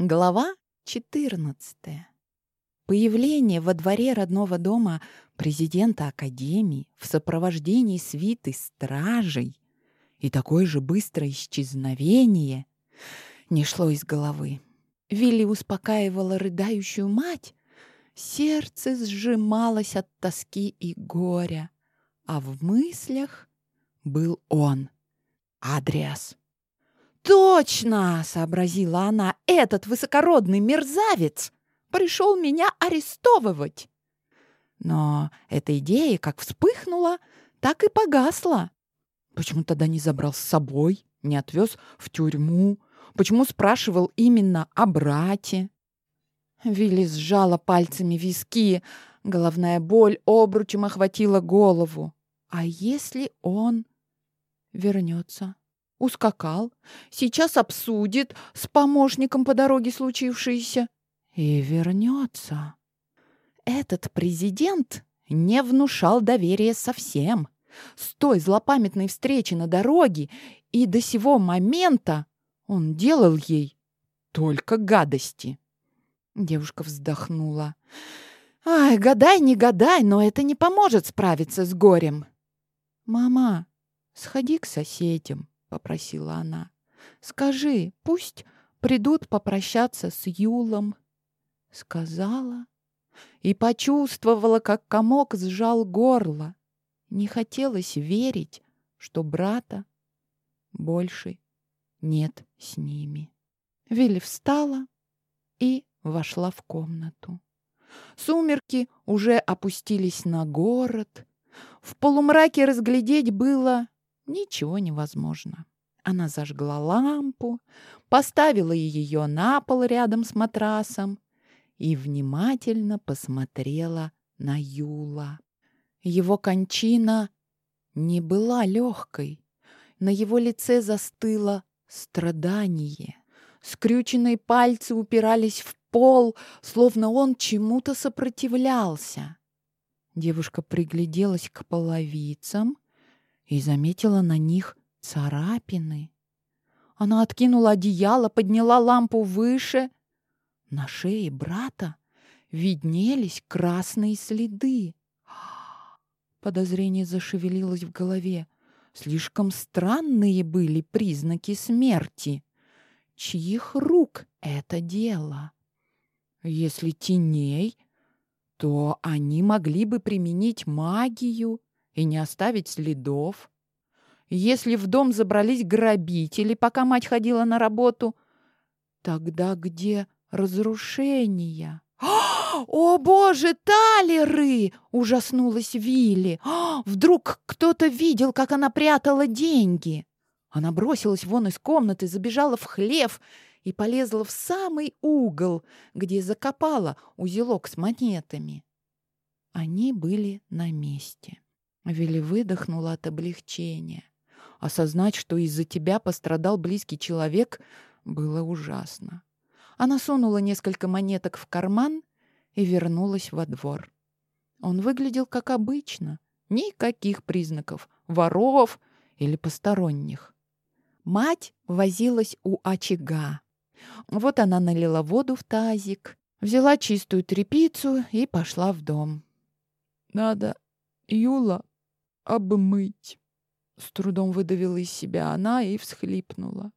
Глава 14. Появление во дворе родного дома президента Академии в сопровождении свиты стражей и такое же быстрое исчезновение не шло из головы. Вилли успокаивала рыдающую мать. Сердце сжималось от тоски и горя, а в мыслях был он, Адриас. «Точно!» — сообразила она. «Этот высокородный мерзавец пришел меня арестовывать!» Но эта идея как вспыхнула, так и погасла. Почему тогда не забрал с собой, не отвез в тюрьму? Почему спрашивал именно о брате? Вилли сжала пальцами виски. Головная боль обручем охватила голову. А если он вернется? Ускакал, сейчас обсудит с помощником по дороге случившееся и вернется. Этот президент не внушал доверия совсем. С той злопамятной встречи на дороге и до сего момента он делал ей только гадости. Девушка вздохнула. «Ай, гадай, не гадай, но это не поможет справиться с горем». «Мама, сходи к соседям», — попросила она. «Скажи, пусть придут попрощаться с Юлом». Сказала и почувствовала, как комок сжал горло. Не хотелось верить, что брата больше нет с ними. Вилли встала и вошла в комнату. Сумерки уже опустились на город. В полумраке разглядеть было Ничего невозможно. Она зажгла лампу, поставила ее на пол рядом с матрасом и внимательно посмотрела на Юла. Его кончина не была легкой. На его лице застыло страдание. Скрюченные пальцы упирались в пол, словно он чему-то сопротивлялся. Девушка пригляделась к половицам и заметила на них царапины. Она откинула одеяло, подняла лампу выше. На шее брата виднелись красные следы. Подозрение зашевелилось в голове. Слишком странные были признаки смерти. Чьих рук это дело? Если теней, то они могли бы применить магию и не оставить следов. Если в дом забрались грабители, пока мать ходила на работу, тогда где разрушения? «О, боже, талеры!» — ужаснулась Вилли. «Вдруг кто-то видел, как она прятала деньги?» Она бросилась вон из комнаты, забежала в хлев и полезла в самый угол, где закопала узелок с монетами. Они были на месте. Вилли выдохнула от облегчения. Осознать, что из-за тебя пострадал близкий человек, было ужасно. Она сунула несколько монеток в карман и вернулась во двор. Он выглядел как обычно. Никаких признаков воров или посторонних. Мать возилась у очага. Вот она налила воду в тазик, взяла чистую тряпицу и пошла в дом. «Надо Юла обмыть. С трудом выдавила из себя она и всхлипнула.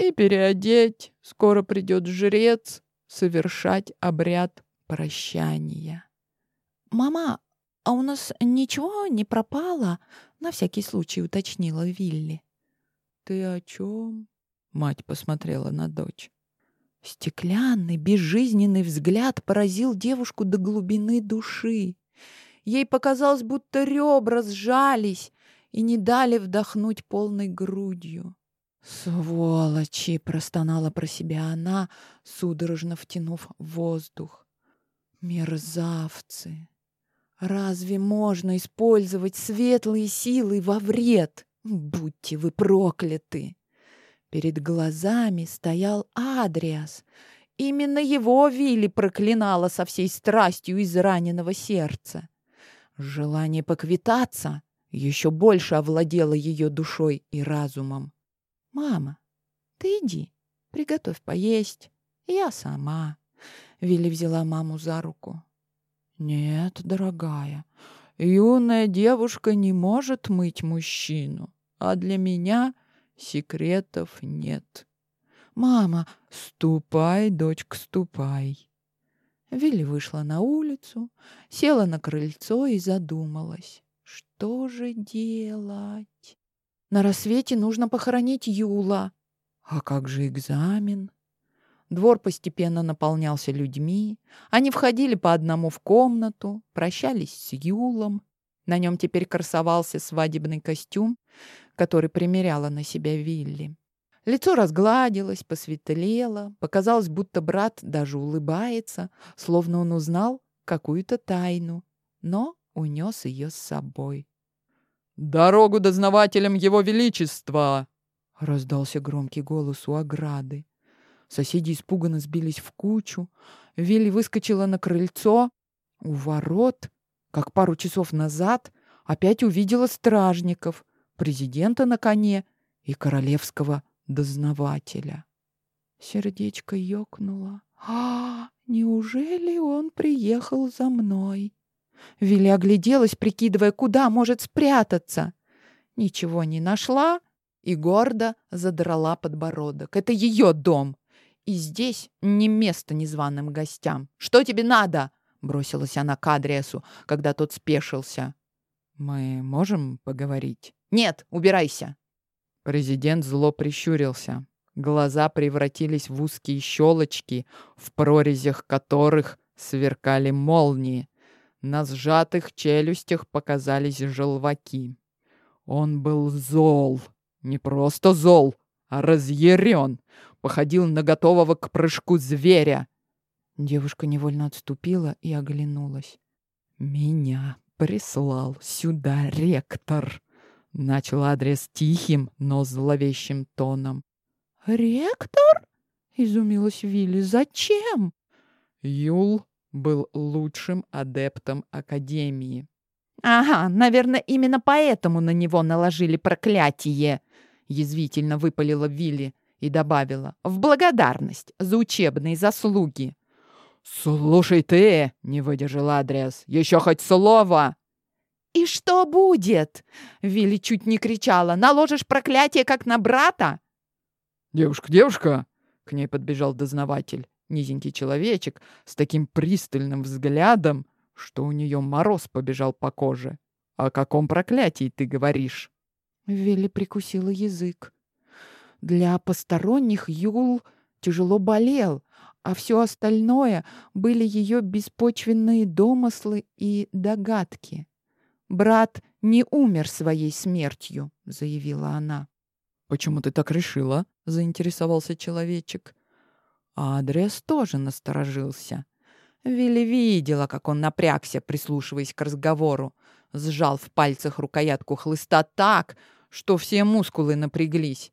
И переодеть. Скоро придет жрец совершать обряд прощания. «Мама, а у нас ничего не пропало?» На всякий случай уточнила Вилли. «Ты о чем?» Мать посмотрела на дочь. Стеклянный, безжизненный взгляд поразил девушку до глубины души. Ей показалось, будто ребра сжались и не дали вдохнуть полной грудью. «Сволочи!» — простонала про себя она, судорожно втянув воздух. «Мерзавцы! Разве можно использовать светлые силы во вред? Будьте вы прокляты!» Перед глазами стоял Адриас. Именно его Вилли проклинала со всей страстью из раненого сердца. Желание поквитаться еще больше овладело ее душой и разумом. «Мама, ты иди, приготовь поесть, Я сама. Вилли взяла маму за руку. Нет, дорогая, юная девушка не может мыть мужчину, а для меня секретов нет. Мама, ступай, дочка, ступай. Вилли вышла на улицу, села на крыльцо и задумалась. Что же делать? На рассвете нужно похоронить Юла. А как же экзамен? Двор постепенно наполнялся людьми. Они входили по одному в комнату, прощались с Юлом. На нем теперь красовался свадебный костюм, который примеряла на себя Вилли. Лицо разгладилось, посветлело, показалось, будто брат даже улыбается, словно он узнал какую-то тайну, но унес ее с собой. «Дорогу дознавателям Его Величества!» — раздался громкий голос у ограды. Соседи испуганно сбились в кучу. Вилли выскочила на крыльцо. У ворот, как пару часов назад, опять увидела стражников, президента на коне и королевского дознавателя. Сердечко ёкнуло. «А, неужели он приехал за мной?» Вилли огляделась, прикидывая, куда может спрятаться. Ничего не нашла и гордо задрала подбородок. Это ее дом. И здесь не место незваным гостям. «Что тебе надо?» — бросилась она к Адриасу, когда тот спешился. «Мы можем поговорить?» «Нет, убирайся!» Президент зло прищурился. Глаза превратились в узкие щелочки, в прорезях которых сверкали молнии. На сжатых челюстях показались желваки. Он был зол. Не просто зол, а разъярен походил на готового к прыжку зверя. Девушка невольно отступила и оглянулась. «Меня прислал сюда ректор», — начал адрес тихим, но зловещим тоном. «Ректор?» — изумилась Вилли. «Зачем?» Юл был лучшим адептом Академии. «Ага, наверное, именно поэтому на него наложили проклятие!» — язвительно выпалила Вилли и добавила «в благодарность за учебные заслуги». «Слушай ты!» — не выдержал Адриас. «Еще хоть слово!» «И что будет?» — Вилли чуть не кричала. «Наложишь проклятие, как на брата?» «Девушка, девушка!» — к ней подбежал дознаватель. Низенький человечек с таким пристальным взглядом, что у нее мороз побежал по коже. «О каком проклятии ты говоришь?» Вилли прикусила язык. Для посторонних Юл тяжело болел, а все остальное были ее беспочвенные домыслы и догадки. «Брат не умер своей смертью», — заявила она. «Почему ты так решила?» — заинтересовался человечек. А Адрес тоже насторожился. Вилли видела, как он напрягся, прислушиваясь к разговору. Сжал в пальцах рукоятку хлыста так, что все мускулы напряглись.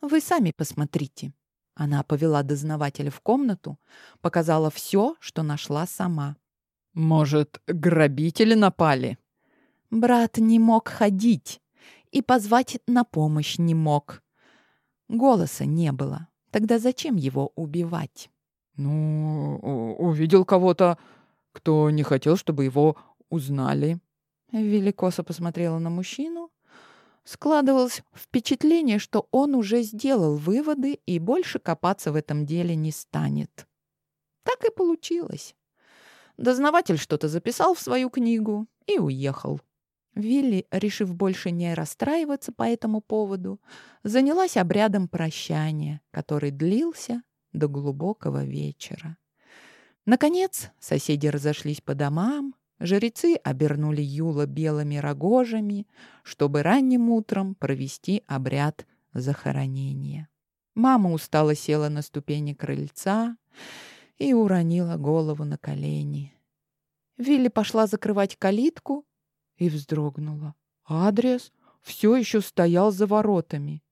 Вы сами посмотрите. Она повела дознавателя в комнату, показала все, что нашла сама. Может, грабители напали? Брат не мог ходить и позвать на помощь не мог. Голоса не было. Тогда зачем его убивать? Ну, увидел кого-то, кто не хотел, чтобы его узнали. Великоса посмотрела на мужчину, Складывалось впечатление, что он уже сделал выводы и больше копаться в этом деле не станет. Так и получилось. Дознаватель что-то записал в свою книгу и уехал. Вилли, решив больше не расстраиваться по этому поводу, занялась обрядом прощания, который длился до глубокого вечера. Наконец соседи разошлись по домам, Жрецы обернули Юла белыми рогожами, чтобы ранним утром провести обряд захоронения. Мама устало села на ступени крыльца и уронила голову на колени. Вилли пошла закрывать калитку и вздрогнула. Адрес все еще стоял за воротами.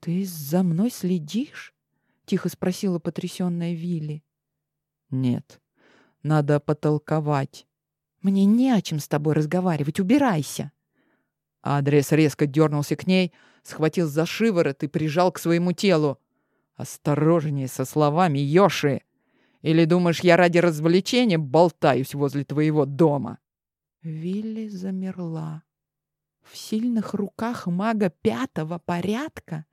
«Ты за мной следишь?» — тихо спросила потрясенная Вилли. «Нет, надо потолковать», мне не о чем с тобой разговаривать. Убирайся. Адрес резко дернулся к ней, схватил за шиворот и прижал к своему телу. Осторожнее со словами, Йоши! Или думаешь, я ради развлечения болтаюсь возле твоего дома?» Вилли замерла. В сильных руках мага пятого порядка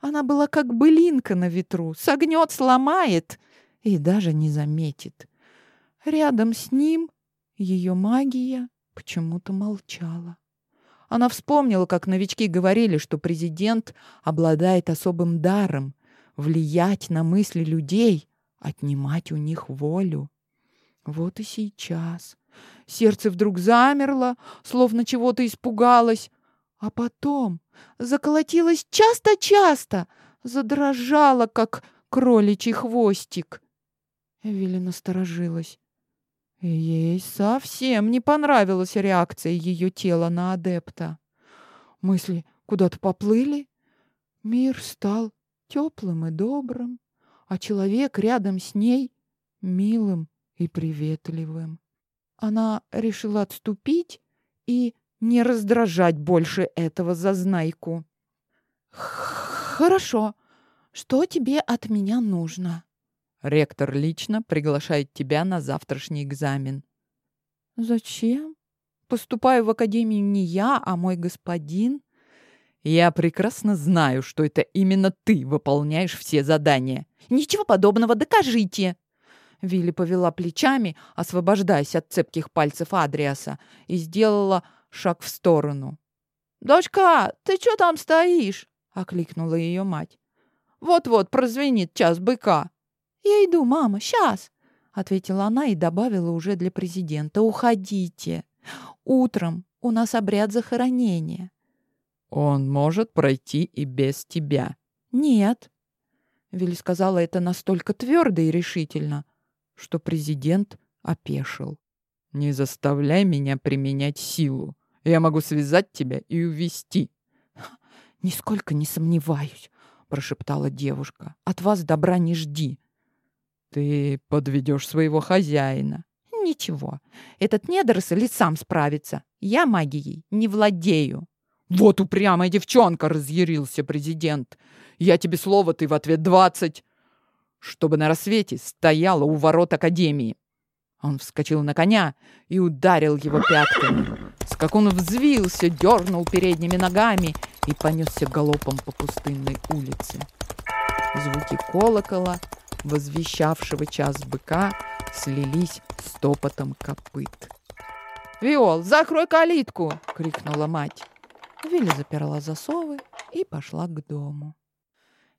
она была как былинка на ветру, согнет, сломает и даже не заметит. Рядом с ним ее магия почему-то молчала. Она вспомнила, как новички говорили, что президент обладает особым даром влиять на мысли людей, отнимать у них волю. Вот и сейчас. Сердце вдруг замерло, словно чего-то испугалось, а потом заколотилось часто-часто, задрожало, как кроличий хвостик. Эвелина насторожилась. Ей совсем не понравилась реакция ее тела на адепта. Мысли куда-то поплыли. Мир стал теплым и добрым, а человек рядом с ней милым и приветливым. Она решила отступить и не раздражать больше этого зазнайку. «Хорошо. Что тебе от меня нужно?» Ректор лично приглашает тебя на завтрашний экзамен. Зачем? Поступаю в академию не я, а мой господин. Я прекрасно знаю, что это именно ты выполняешь все задания. Ничего подобного, докажите. Вилли повела плечами, освобождаясь от цепких пальцев Адриаса, и сделала шаг в сторону. «Дочка, ты что там стоишь?» — окликнула ее мать. «Вот-вот прозвенит час быка». «Я иду, мама, сейчас!» — ответила она и добавила уже для президента. «Уходите. Утром у нас обряд захоронения». «Он может пройти и без тебя». «Нет». Вилли сказала это настолько твердо и решительно, что президент опешил. «Не заставляй меня применять силу. Я могу связать тебя и увести». «Нисколько не сомневаюсь», — прошептала девушка. «От вас добра не жди. Ты подведешь своего хозяина. Ничего, этот недоросль сам справится. Я магией не владею. Вот упрямая девчонка, разъярился президент. Я тебе слово, ты в ответ двадцать. Чтобы на рассвете стояла у ворот Академии. Он вскочил на коня и ударил его пятками. Скакун взвился, дернул передними ногами и понесся галопом по пустынной улице. Звуки колокола возвещавшего час быка, слились с топотом копыт. «Виол, закрой калитку!» — крикнула мать. Вилли заперла засовы и пошла к дому.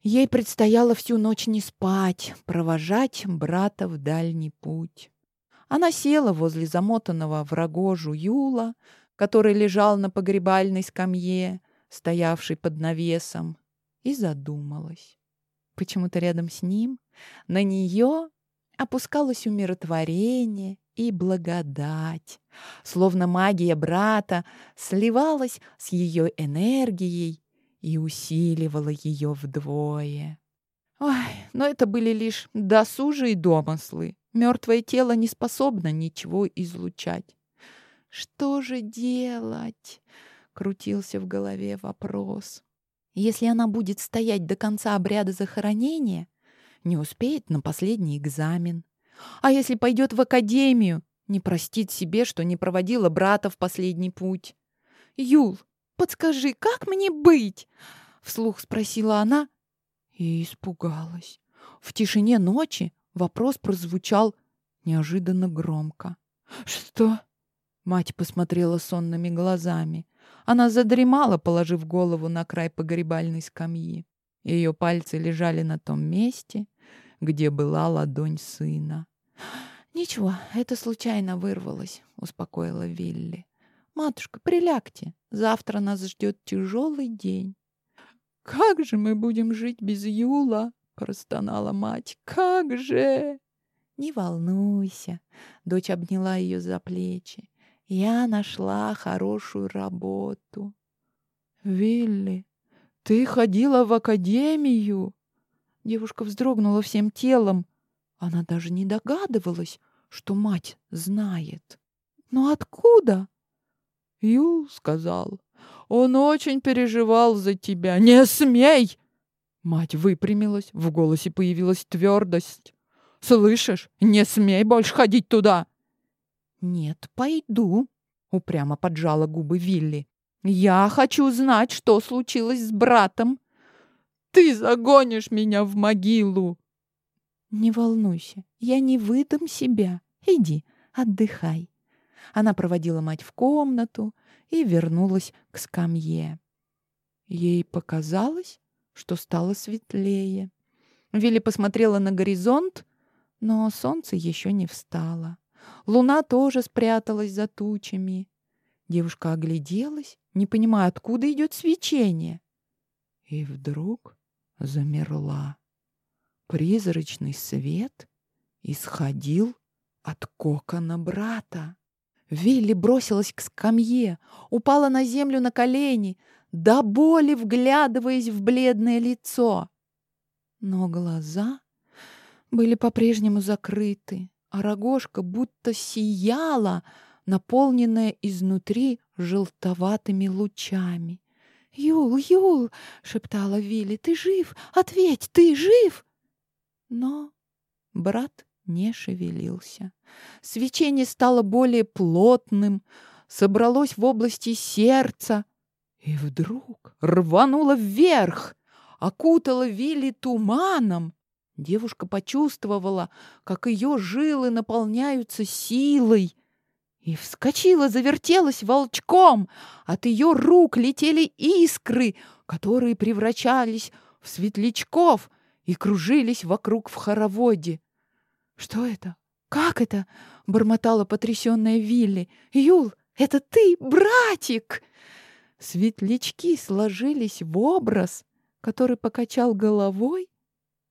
Ей предстояло всю ночь не спать, провожать брата в дальний путь. Она села возле замотанного в рогожу Юла, который лежал на погребальной скамье, стоявшей под навесом, и задумалась. Почему-то рядом с ним на нее опускалось умиротворение и благодать, словно магия брата сливалась с ее энергией и усиливала ее вдвое. Ой, но это были лишь досужие домыслы. Мертвое тело не способно ничего излучать. «Что же делать?» — крутился в голове вопрос. «Если она будет стоять до конца обряда захоронения, не успеет на последний экзамен. А если пойдет в академию, не простит себе, что не проводила брата в последний путь. «Юл, подскажи, как мне быть?» — вслух спросила она и испугалась. В тишине ночи вопрос прозвучал неожиданно громко. «Что?» — мать посмотрела сонными глазами. Она задремала, положив голову на край погребальной скамьи. Ее пальцы лежали на том месте, где была ладонь сына. «Ничего, это случайно вырвалось», — успокоила Вилли. «Матушка, прилягте. Завтра нас ждет тяжелый день». «Как же мы будем жить без Юла?» — простонала мать. «Как же!» «Не волнуйся», — дочь обняла ее за плечи. «Я нашла хорошую работу». «Вилли, ты ходила в академию?» Девушка вздрогнула всем телом. Она даже не догадывалась, что мать знает. «Но откуда?» Юл сказал. «Он очень переживал за тебя. Не смей!» Мать выпрямилась, в голосе появилась твердость. «Слышишь, не смей больше ходить туда!» «Нет, пойду», — упрямо поджала губы Вилли. «Я хочу знать, что случилось с братом». «Ты загонишь меня в могилу!» «Не волнуйся, я не выдам себя. Иди, отдыхай». Она проводила мать в комнату и вернулась к скамье. Ей показалось, что стало светлее. Вилли посмотрела на горизонт, но солнце еще не встало. Луна тоже спряталась за тучами. Девушка огляделась, не понимая, откуда идет свечение. И вдруг замерла. Призрачный свет исходил от кокона брата. Вилли бросилась к скамье, упала на землю на колени, до боли вглядываясь в бледное лицо. Но глаза были по-прежнему закрыты, а рогожка будто сияла, наполненная изнутри желтоватыми лучами. «Юл, Юл!» — шептала Вилли. «Ты жив? Ответь, ты жив?» Но брат не шевелился. Свечение стало более плотным, собралось в области сердца и вдруг рвануло вверх, окутало Вилли туманом. Девушка почувствовала, как ее жилы наполняются силой, и вскочила, завертелась волчком. От ее рук летели искры, которые превращались в светлячков и кружились вокруг в хороводе. «Что это? Как это?» — бормотала потрясенная Вилли. «Юл, это ты, братик!» Светлячки сложились в образ, который покачал головой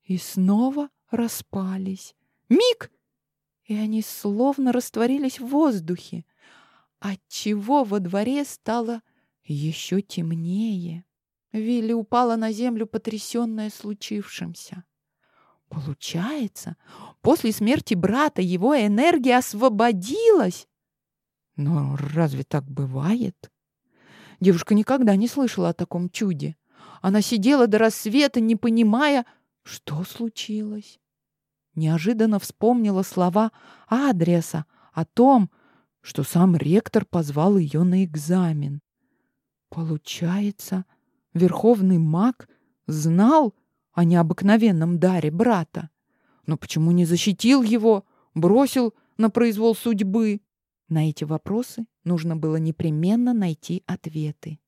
и снова распались. Миг! И они словно растворились в воздухе, отчего во дворе стало еще темнее. Вилли упала на землю, потрясенная случившимся. Получается, после смерти брата его энергия освободилась. Но разве так бывает? Девушка никогда не слышала о таком чуде. Она сидела до рассвета, не понимая, что случилось. Неожиданно вспомнила слова адреса о том, что сам ректор позвал ее на экзамен. Получается, верховный маг знал, о необыкновенном даре брата. Но почему не защитил его, бросил на произвол судьбы? На эти вопросы нужно было непременно найти ответы.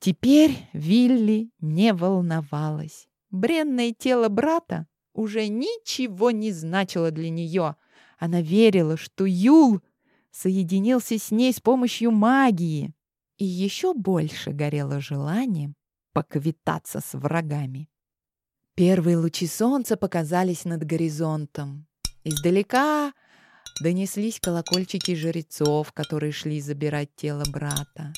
Теперь Вилли не волновалась. Бренное тело брата уже ничего не значило для нее. Она верила, что Юл соединился с ней с помощью магии. И еще больше горело желанием поквитаться с врагами. Первые лучи солнца показались над горизонтом. Издалека донеслись колокольчики жрецов, которые шли забирать тело брата.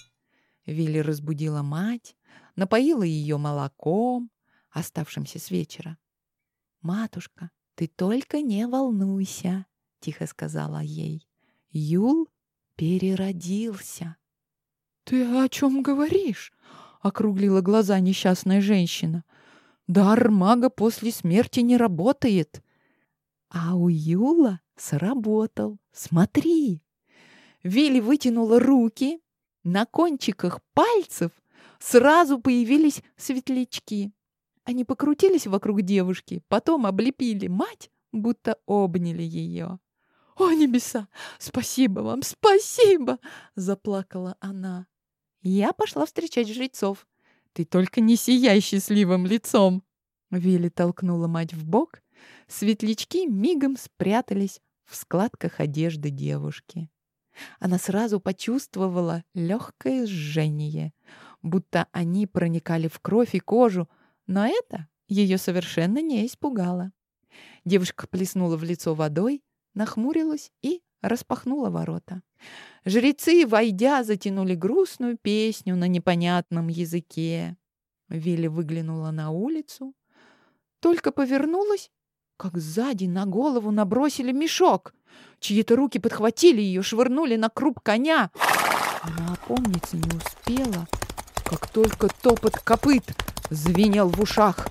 Вилли разбудила мать, напоила ее молоком, оставшимся с вечера. «Матушка, ты только не волнуйся», — тихо сказала ей. «Юл переродился». «Ты о чем говоришь?» — округлила глаза несчастная женщина. Дар мага после смерти не работает. А у Юла сработал. Смотри. Вилли вытянула руки. На кончиках пальцев сразу появились светлячки. Они покрутились вокруг девушки, потом облепили мать, будто обняли ее. «О, небеса! Спасибо вам, спасибо!» — заплакала она. Я пошла встречать жрецов. Ты только не сияй счастливым лицом!» Вилли толкнула мать в бок. Светлячки мигом спрятались в складках одежды девушки. Она сразу почувствовала легкое жжение, будто они проникали в кровь и кожу, но это ее совершенно не испугало. Девушка плеснула в лицо водой, нахмурилась и распахнула ворота. Жрецы, войдя, затянули грустную песню на непонятном языке. Вилли выглянула на улицу, только повернулась, как сзади на голову набросили мешок. Чьи-то руки подхватили ее, швырнули на круп коня. Она опомниться не успела, как только топот копыт звенел в ушах.